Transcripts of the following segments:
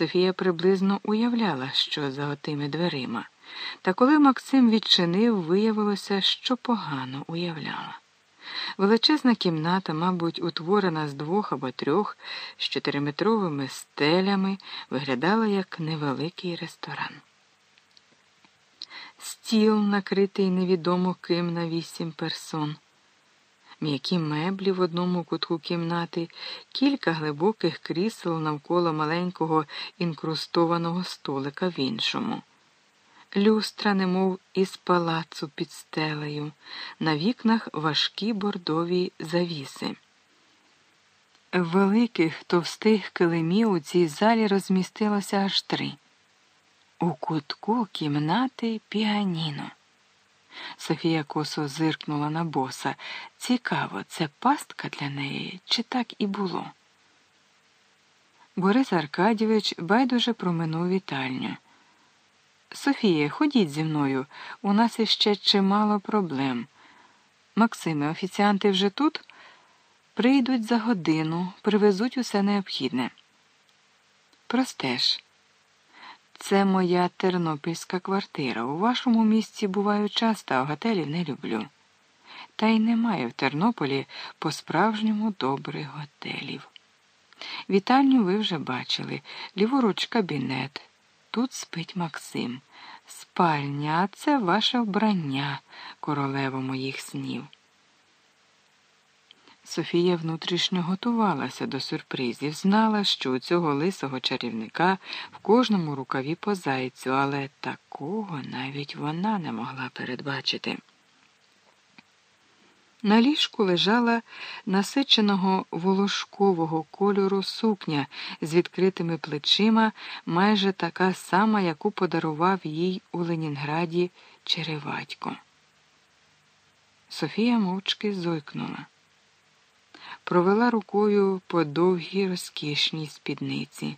Софія приблизно уявляла, що за отими дверима. Та коли Максим відчинив, виявилося, що погано уявляла. Величезна кімната, мабуть, утворена з двох або трьох з чотириметровими стелями, виглядала як невеликий ресторан. Стіл, накритий невідомо ким на вісім персон, м'які меблі в одному кутку кімнати, кілька глибоких крісел навколо маленького інкрустованого столика в іншому люстра, немов із палацу під стелею, на вікнах важкі бордові завіси. Великих товстих килимів у цій залі розмістилося аж три. У кутку кімнати піаніно. Софія косо зиркнула на боса. Цікаво, це пастка для неї, чи так і було? Борис Аркадійович байдуже проминув вітальню. Софія, ходіть зі мною, у нас іще чимало проблем. Максиме, офіціанти вже тут? Прийдуть за годину, привезуть усе необхідне. Простеж, це моя тернопільська квартира. У вашому місці буваю часто, а готелів не люблю. Та й немає в Тернополі по-справжньому добрих готелів. Вітальню ви вже бачили, ліворуч кабінет. Тут спить Максим. Спальня, це ваше вбрання, королево моїх снів. Софія внутрішньо готувалася до сюрпризів, знала, що у цього лисого чарівника в кожному рукаві по зайцю, але такого навіть вона не могла передбачити. На ліжку лежала насиченого волошкового кольору сукня з відкритими плечима, майже така сама, яку подарував їй у Ленінграді Череватько. Софія мовчки зойкнула, провела рукою по довгій розкішній спідниці,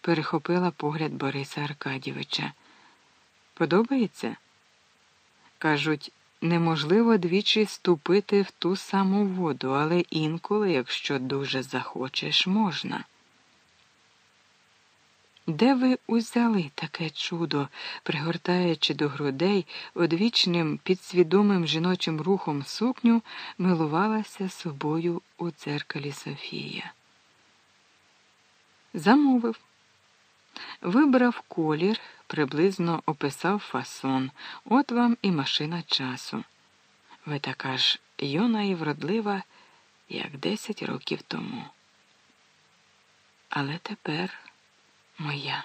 перехопила погляд Бориса Аркадійовича. Подобається? Кажуть, Неможливо двічі ступити в ту саму воду, але інколи, якщо дуже захочеш, можна. Де ви узяли таке чудо, пригортаючи до грудей одвічним підсвідомим жіночим рухом сукню, милувалася собою у дзеркалі Софія? Замовив. Вибрав колір, приблизно описав фасон, от вам і машина часу. Ви така ж юна і вродлива, як десять років тому. Але тепер моя.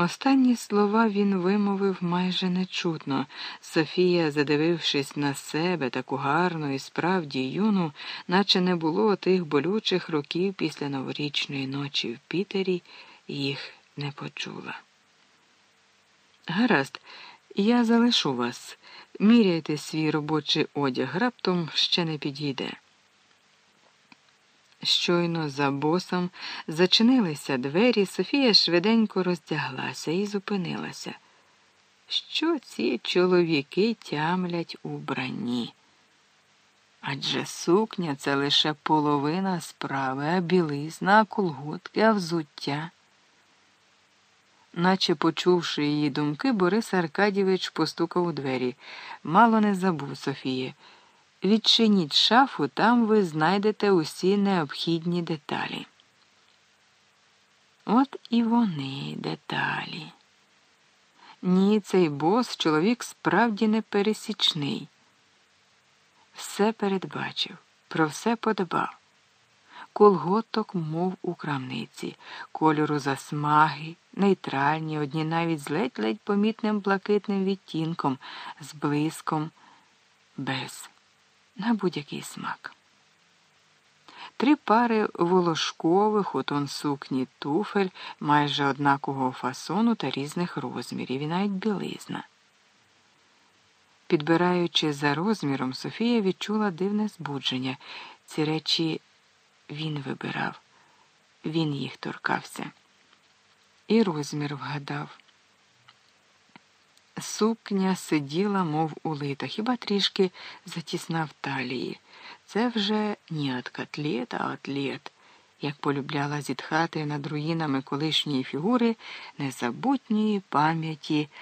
Останні слова він вимовив майже нечутно. Софія, задивившись на себе таку гарну і справді юну, наче не було тих болючих років після новорічної ночі в Пітері, їх не почула. Гаразд, я залишу вас. Міряйте свій робочий одяг, раптом ще не підійде. Щойно за босом зачинилися двері, Софія швиденько роздяглася і зупинилася. Що ці чоловіки тямлять у бранні? Адже сукня це лише половина справи, а білизна, а колготки, а взуття. Наче почувши її думки, Борис Аркадійович постукав у двері. Мало не забув Софії. Відчиніть шафу, там ви знайдете усі необхідні деталі. От і вони деталі. Ні, цей бос чоловік справді непересічний. Все передбачив, про все подбав. Колготок, мов у крамниці, кольору засмаги, нейтральні, одні навіть з ледь-ледь помітним блакитним відтінком, з блиском, без на будь-який смак. Три пари волошкових у тон сукні туфель майже однакового фасону та різних розмірів, і навіть білизна. Підбираючи за розміром, Софія відчула дивне збудження. Ці речі він вибирав, він їх торкався. І розмір вгадав. Сукня сиділа, мов улита, хіба трішки затісна в талії. Це вже не аткатлет, а атлет. як полюбляла зітхати над руїнами колишньої фігури незабутньої пам'яті